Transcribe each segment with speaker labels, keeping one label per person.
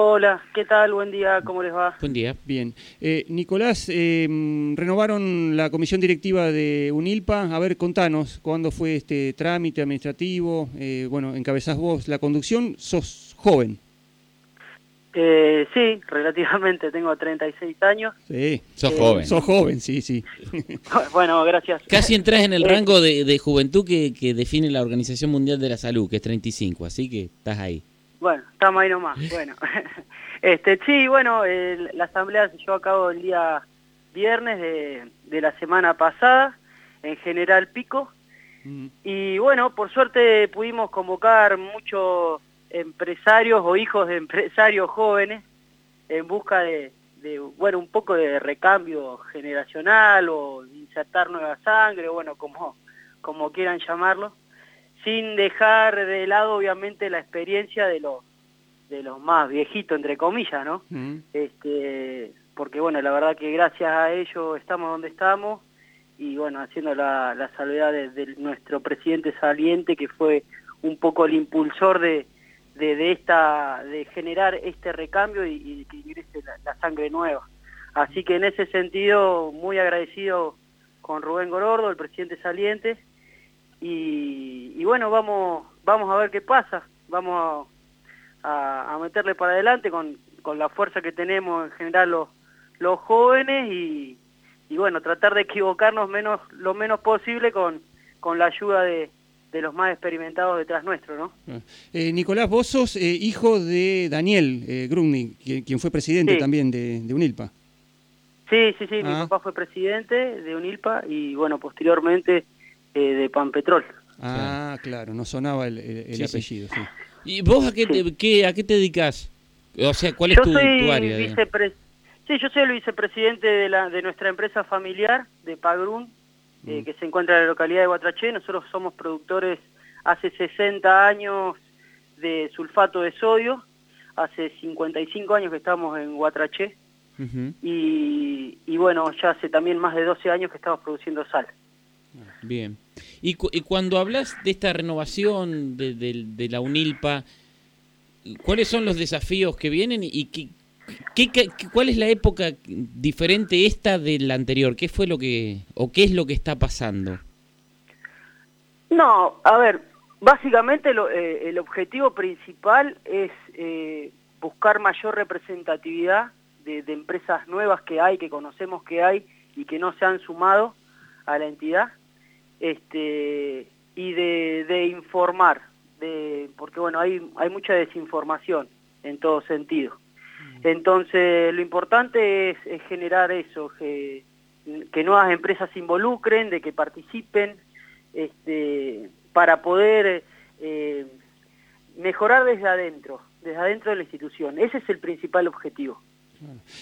Speaker 1: Hola, ¿qué tal? Buen día, ¿cómo les va?
Speaker 2: Buen día. Bien. Eh, Nicolás, eh, renovaron la comisión directiva de UNILPA. A ver, contanos, ¿cuándo fue este trámite administrativo? Eh, bueno, encabezás vos la conducción, sos joven.
Speaker 1: Eh, sí, relativamente, tengo 36 años.
Speaker 2: Sí.
Speaker 3: Sos joven.
Speaker 2: Sos joven, sí, sí.
Speaker 1: bueno, gracias.
Speaker 3: Casi entras en el
Speaker 1: Eh,
Speaker 3: rango de, de juventud que, que define la Organización Mundial de la Salud, que es 35, así que estás ahí.
Speaker 1: Bueno, estamos ahí nomás. Bueno, este, sí, bueno, el- la asamblea se llevó a cabo el día viernes de, de la semana pasada, en General Pico,
Speaker 2: Mm,
Speaker 1: y bueno, por suerte pudimos convocar muchos empresarios o hijos de empresarios jóvenes en busca de, de, bueno, un poco de recambio generacional o insertar nueva sangre, bueno, como, como quieran llamarlo, sin dejar de lado obviamente la experiencia de los, de los más viejitos, entre comillas, ¿no?
Speaker 2: mm.
Speaker 1: este porque bueno la verdad que gracias a ellos estamos donde estamos y bueno haciendo la, la salvedad de, de nuestro presidente saliente que fue un poco el impulsor de, de, de esta de generar este recambio y, y que ingrese la, la sangre nueva así que en ese sentido muy agradecido con Rubén Gorordo el presidente saliente y, y bueno vamos vamos a ver qué pasa vamos a, a meterle para adelante con, con la fuerza que tenemos en general los, los jóvenes y, y bueno, tratar de equivocarnos menos lo menos posible con, con la ayuda de, de los más experimentados detrás nuestro, ¿no?
Speaker 2: Eh, Nicolás, vos sos eh, hijo de Daniel eh, Grumny, quien, quien fue presidente
Speaker 1: Sí.
Speaker 2: también de, de UNILPA.
Speaker 1: Sí, sí, sí, mi
Speaker 2: Ah.
Speaker 1: papá fue presidente de UNILPA y bueno, posteriormente eh, de Panpetrol.
Speaker 2: Ah, claro, no sonaba el, el- el
Speaker 3: Sí,
Speaker 2: apellido. sí.
Speaker 3: ¿Y vos a qué te, qué- a qué te dedicas? O sea, ¿cuál es
Speaker 1: yo
Speaker 3: tu,
Speaker 1: soy
Speaker 3: tu área?
Speaker 1: vicepre- sí, yo soy el vicepresidente de, la, de nuestra empresa familiar, de Pagrun, eh,
Speaker 2: Mm.
Speaker 1: que se encuentra en la localidad de Guatraché. Nosotros somos productores hace 60 años de sulfato de sodio, hace 55 años que estamos en Guatraché
Speaker 2: Ujú.
Speaker 1: y, y bueno, ya hace también más de 12 años que estamos produciendo sal.
Speaker 3: Bien. Y, cu- y cuando hablas de esta renovación de, de- de la UNILPA, ¿cuáles son los desafíos que vienen y qué, qué- cuál es la época diferente esta de la anterior? ¿Qué fue lo que, o qué es lo que está pasando?
Speaker 1: No, a ver, básicamente lo- eh, el objetivo principal es eh, buscar mayor representatividad de empresas nuevas que hay, que conocemos que hay y que no se han sumado a la entidad, este, y de, de informar, de, porque bueno, hay, hay mucha desinformación en todo sentido. Entonces, lo importante es, es generar eso, que, que nuevas empresas se involucren, de que participen, este, para poder eh, mejorar desde adentro, desde adentro de la institución. Ese es el principal objetivo.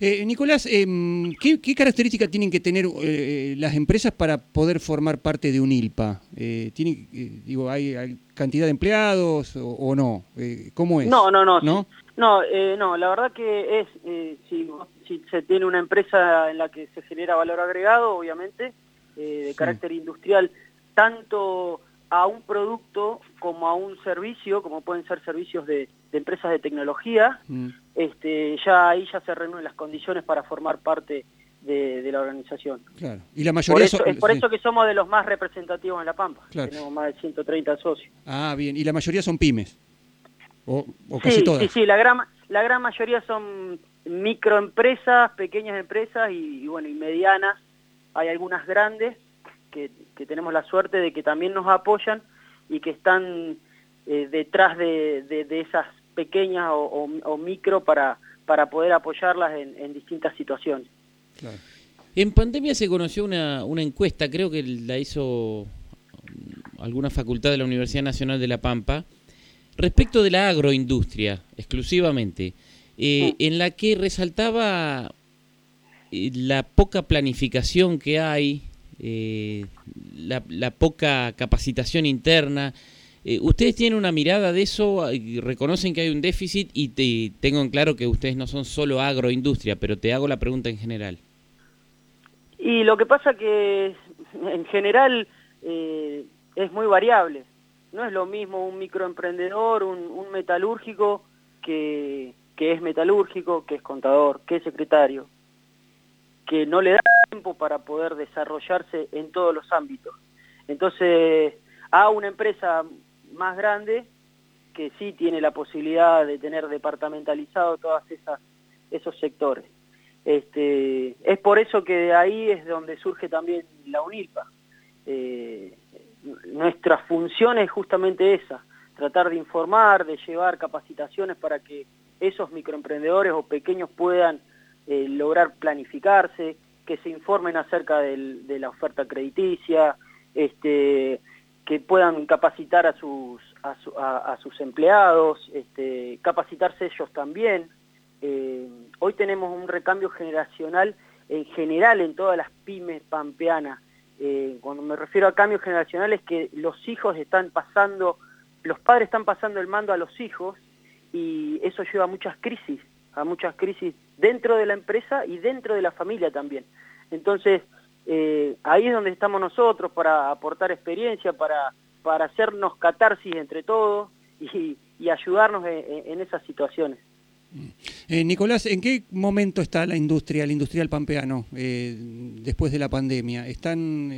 Speaker 2: Eh, Nicolás, em, ¿qué, qué características tienen que tener eh, las empresas para poder formar parte de UNILPA? Eh, ¿tiene, eh, digo, ¿hay, hay cantidad de empleados o, o no? Eh, ¿Cómo es?
Speaker 1: No, no, no.
Speaker 2: ¿No?
Speaker 1: No, eh, no, la verdad que es, eh, si, si se tiene una empresa en la que se genera valor agregado, obviamente, eh, de carácter industrial, tanto a un producto como a un servicio, como pueden ser servicios de, de empresas de tecnología,
Speaker 2: Mm,
Speaker 1: este, ya ahí ya se reúnen las condiciones para formar parte de, de la organización.
Speaker 2: claro. Y la
Speaker 1: Por
Speaker 2: mayoría
Speaker 1: eso,
Speaker 2: son-
Speaker 1: es por
Speaker 2: sí.
Speaker 1: eso que somos de los más representativos en La Pampa.
Speaker 2: Claro.
Speaker 1: Tenemos más de 130 socios.
Speaker 2: Ah, bien. Y la mayoría son pymes. O, o casi
Speaker 1: sí,
Speaker 2: todas.
Speaker 1: sí, sí, la gran, la gran mayoría son microempresas, pequeñas empresas y, y, bueno, y medianas. Hay algunas grandes que, que tenemos la suerte de que también nos apoyan y que están eh, detrás de, de- de esas pequeñas o, o- o micro para, para poder apoyarlas en, en distintas situaciones.
Speaker 2: Claro.
Speaker 3: En pandemia se conoció una, una encuesta, creo que la hizo alguna facultad de la Universidad Nacional de La Pampa, respecto de la agroindustria exclusivamente, eh, en la que resaltaba eh, la poca planificación que hay, eh, la, poca capacitación interna. Eh, ¿Ustedes tienen una mirada de eso? y ¿Reconocen que hay un déficit? Y te, tengo en claro que ustedes no son solo agroindustria, pero te hago la pregunta en general.
Speaker 1: Y lo que pasa que en general eh, es muy variable. No es lo mismo un microemprendedor, un, un metalúrgico, que, que es metalúrgico, que es contador, que es secretario, que no le da tiempo para poder desarrollarse en todos los ámbitos. Entonces, a una empresa más grande que sí tiene la posibilidad de tener departamentalizado todos esos sectores. Este, es por eso que de ahí es donde surge también la UNILPA. Eh, nuestra función es justamente esa, tratar de informar, de llevar capacitaciones para que esos microemprendedores o pequeños puedan eh, lograr planificarse, que se informen acerca de la oferta crediticia, este, que puedan capacitar a sus, a, sus empleados, este, capacitarse ellos también. Eh, hoy tenemos un recambio generacional en general en todas las pymes pampeanas. Eh, cuando me refiero a cambio generacional es que los hijos están pasando, los padres están pasando el mando a los hijos y eso lleva a muchas crisis, a muchas crisis dentro de la empresa y dentro de la familia también. Entonces, eh, ahí es donde estamos nosotros para aportar experiencia, para, para hacernos catarsis entre todos y, ayudarnos en, esas situaciones.
Speaker 2: Eh, Nicolás, ¿en qué momento está la industria, el industrial pampeano, eh, después de la pandemia? ¿Están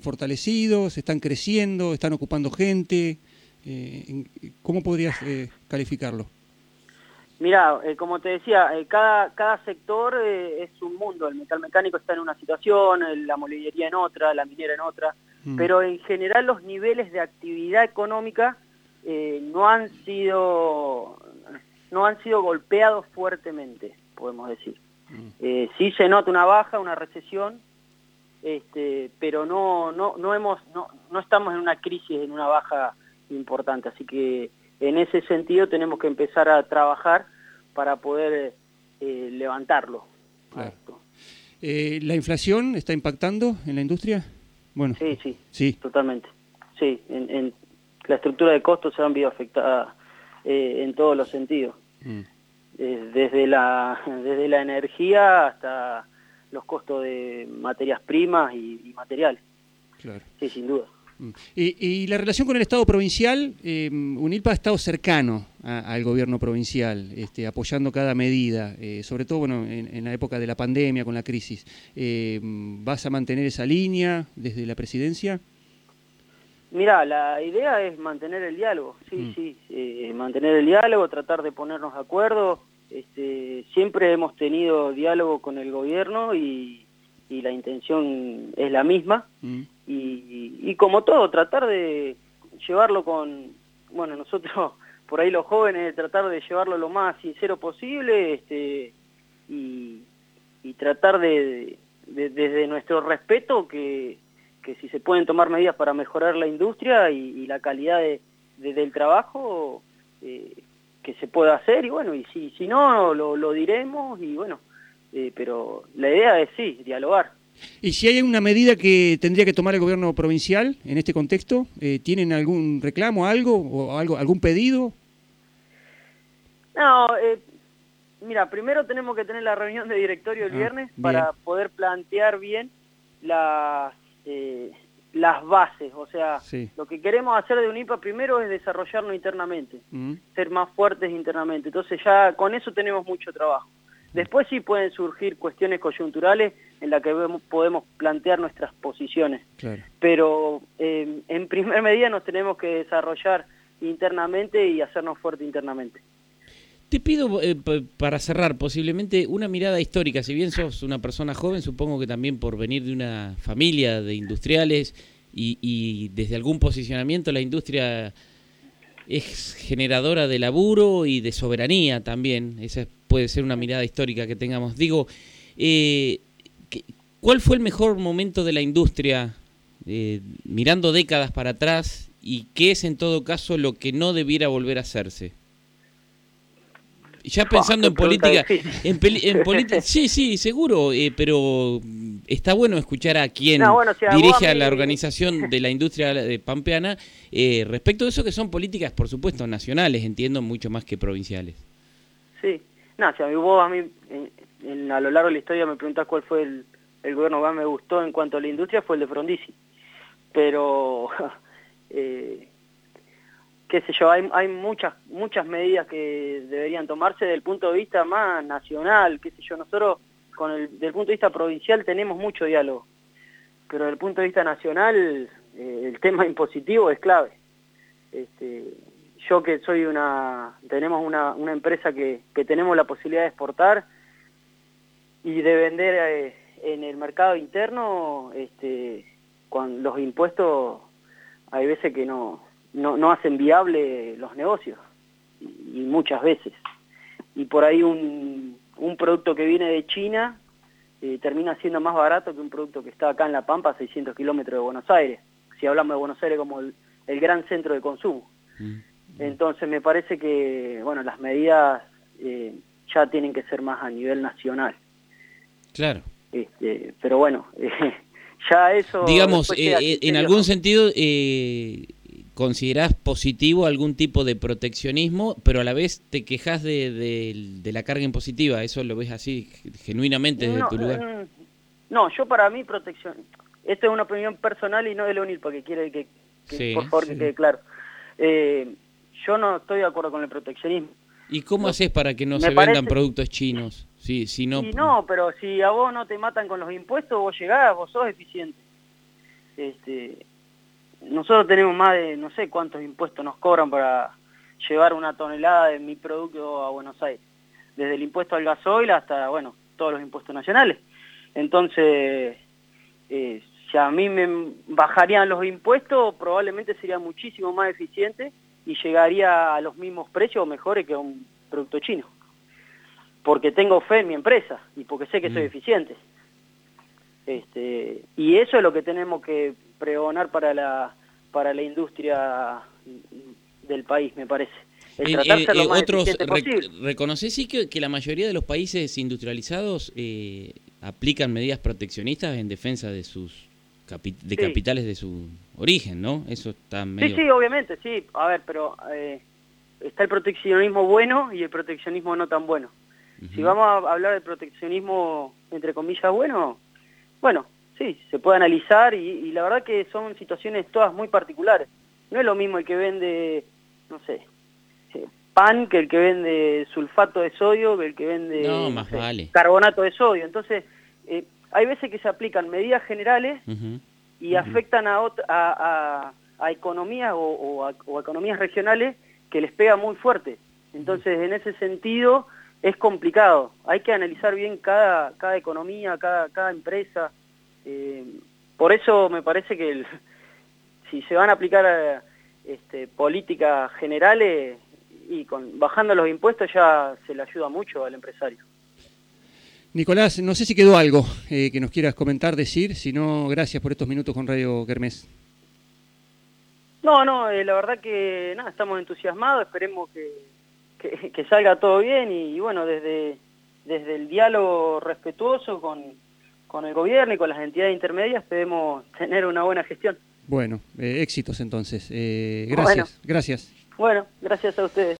Speaker 2: fortalecidos? ¿Están creciendo? ¿Están ocupando gente? ¿Cómo podrías calificarlo?
Speaker 1: Mira, eh, como te decía, eh, cada, cada sector eh, es un mundo. El metal mecánico está en una situación, la molillería en otra, la minera en otra, mm. pero en general los niveles de actividad económica no han sido no han sido golpeados fuertemente, podemos decir. Mm. sí se nota una baja, una recesión, este, pero no no no hemos no, no estamos en una crisis, en una baja importante, así que en ese sentido tenemos que empezar a trabajar para poder eh, levantarlo.
Speaker 2: Eh, ¿La inflación está impactando en la industria?
Speaker 1: Bueno, sí, sí, sí. totalmente. Sí, en, la estructura de costos se han visto afectada eh, en todos los sentidos. Mm. desde, la, desde la energía hasta los costos de materias primas y, y materiales. Claro. Sí, sin duda.
Speaker 2: Mm. Y, la relación con el Estado provincial, eh, UNILPA ha estado cercano al gobierno provincial, este, apoyando cada medida, eh, sobre todo bueno, en, la época de la pandemia, con la crisis. Eh, ¿Vas a mantener esa línea desde la presidencia?
Speaker 1: Mira, la idea es mantener el diálogo, sí, mm. sí, eh, mantener el diálogo, tratar de ponernos de acuerdo. Este, siempre hemos tenido diálogo con el gobierno y, la intención es la misma. Mm y, como todo, tratar de llevarlo con, bueno, nosotros por ahí los jóvenes, tratar de llevarlo lo más sincero posible este, y, tratar de, desde nuestro respeto que, que si se pueden tomar medidas para mejorar la industria y, la calidad de, del trabajo, eh, que se pueda hacer y bueno, y si, si no, lo, lo diremos y bueno, eh, pero la idea es sí, dialogar.
Speaker 2: ¿Y si hay una medida que tendría que tomar el gobierno provincial en este contexto? Eh, ¿Tienen algún reclamo, algo o algo, algún pedido?
Speaker 1: No, eh, mira, primero tenemos que tener la reunión de directorio el ah, viernes para poder plantear bien las, eh, las bases. O sea, lo que queremos hacer de UNIPA primero es desarrollarlo internamente, mm. ser más fuertes internamente. Entonces ya con eso tenemos mucho trabajo. Después sí pueden surgir cuestiones coyunturales en las que podemos plantear nuestras posiciones. Pero eh, en primer medida nos tenemos que desarrollar internamente y hacernos fuerte internamente.
Speaker 3: Te pido, eh, para cerrar, posiblemente una mirada histórica. Si bien sos una persona joven, supongo que también por venir de una familia de industriales y, y desde algún posicionamiento la industria es generadora de laburo y de soberanía también. Esa puede ser una mirada histórica que tengamos. Digo, eh, ¿cuál fue el mejor momento de la industria eh, mirando décadas para atrás y qué es en todo caso lo que no debiera volver a hacerse? Ya pensando en política, en, política, sí, sí, seguro, eh, pero está bueno escuchar a quien dirige a, la organización de la industria de pampeana eh, respecto de eso que son políticas, por supuesto, nacionales, entiendo, mucho más que provinciales.
Speaker 1: Sí, no, si a mí vos a mí en, a lo largo de la historia me preguntás cuál fue el, el gobierno más me gustó en cuanto a la industria, fue el de Frondizi, pero... Eh, qué sé yo, hay, hay muchas, muchas medidas que deberían tomarse desde el punto de vista más nacional, qué sé yo, nosotros con el, desde punto de vista provincial tenemos mucho diálogo, pero desde el punto de vista nacional eh, el tema impositivo es clave. Este, yo que soy una, tenemos una, una empresa que, que, tenemos la posibilidad de exportar y de vender eh, en el mercado interno, este, con los impuestos hay veces que no, no, no hacen viable los negocios, y, muchas veces. Y por ahí un, un producto que viene de China eh, termina siendo más barato que un producto que está acá en La Pampa, a 600 kilómetros de Buenos Aires, si hablamos de Buenos Aires como el, gran centro de consumo. Mm. Entonces me parece que, bueno, las medidas eh, ya tienen que ser más a nivel nacional.
Speaker 3: Claro.
Speaker 1: Este, pero bueno, ya eso...
Speaker 3: Digamos, eh, en algún sentido, eh, considerás positivo algún tipo de proteccionismo, pero a la vez te quejas de, la carga impositiva, ¿eso lo ves así genuinamente desde tu lugar?
Speaker 1: Mm, no, yo para mí protección, esto es una opinión personal y no de Leonil, porque quiere que, por favor que quede claro. Eh, yo no estoy de acuerdo con el proteccionismo.
Speaker 3: ¿Y cómo haces para que no se vendan productos chinos? Sí, si no...
Speaker 1: no, pero si a vos no te matan con los impuestos, vos llegás, vos sos eficiente. Este, nosotros tenemos más de, no sé cuántos impuestos nos cobran para llevar una tonelada de mi producto a Buenos Aires. Desde el impuesto al gasoil hasta, bueno, todos los impuestos nacionales. Entonces, eh, si a mí me bajarían los impuestos, probablemente sería muchísimo más eficiente y llegaría a los mismos precios o mejores que un producto chino. Porque tengo fe en mi empresa y porque sé que soy mm. eficiente. Este, y eso es lo que tenemos que pregonar para la, para la industria del país, me parece.
Speaker 3: El lo más otros, ¿Reconoces sí que, la mayoría de los países industrializados eh, aplican medidas proteccionistas en defensa de sus de capitales de su origen, ¿no? Eso está medio...
Speaker 1: Sí, sí, obviamente, sí. A ver, pero eh, está el proteccionismo bueno y el proteccionismo no tan bueno. Si vamos a hablar del proteccionismo, entre comillas, bueno, bueno, sí, se puede analizar y, la verdad que son situaciones todas muy particulares. No es lo mismo el que vende, no sé, eh, pan que el que vende sulfato de sodio que el que vende carbonato de sodio. Entonces, eh, hay veces que se aplican medidas generales y afectan a, a, a, economías o, a, economías regionales que les pega muy fuerte. Entonces, en ese sentido, es complicado. Hay que analizar bien cada, cada economía, cada, cada empresa. Eh, por eso me parece que si se van a aplicar este, políticas generales y con, bajando los impuestos ya se le ayuda mucho al empresario.
Speaker 2: Nicolás, no sé si quedó algo eh, que nos quieras comentar, decir, si no, gracias por estos minutos con Radio Kermés.
Speaker 1: No, no, eh, la verdad que nada, estamos entusiasmados, esperemos que, que, salga todo bien y, bueno, desde, desde el diálogo respetuoso con, con, el gobierno y con las entidades intermedias podemos tener una buena gestión.
Speaker 2: Bueno, eh, éxitos entonces. gracias, gracias.
Speaker 1: Bueno, gracias a ustedes.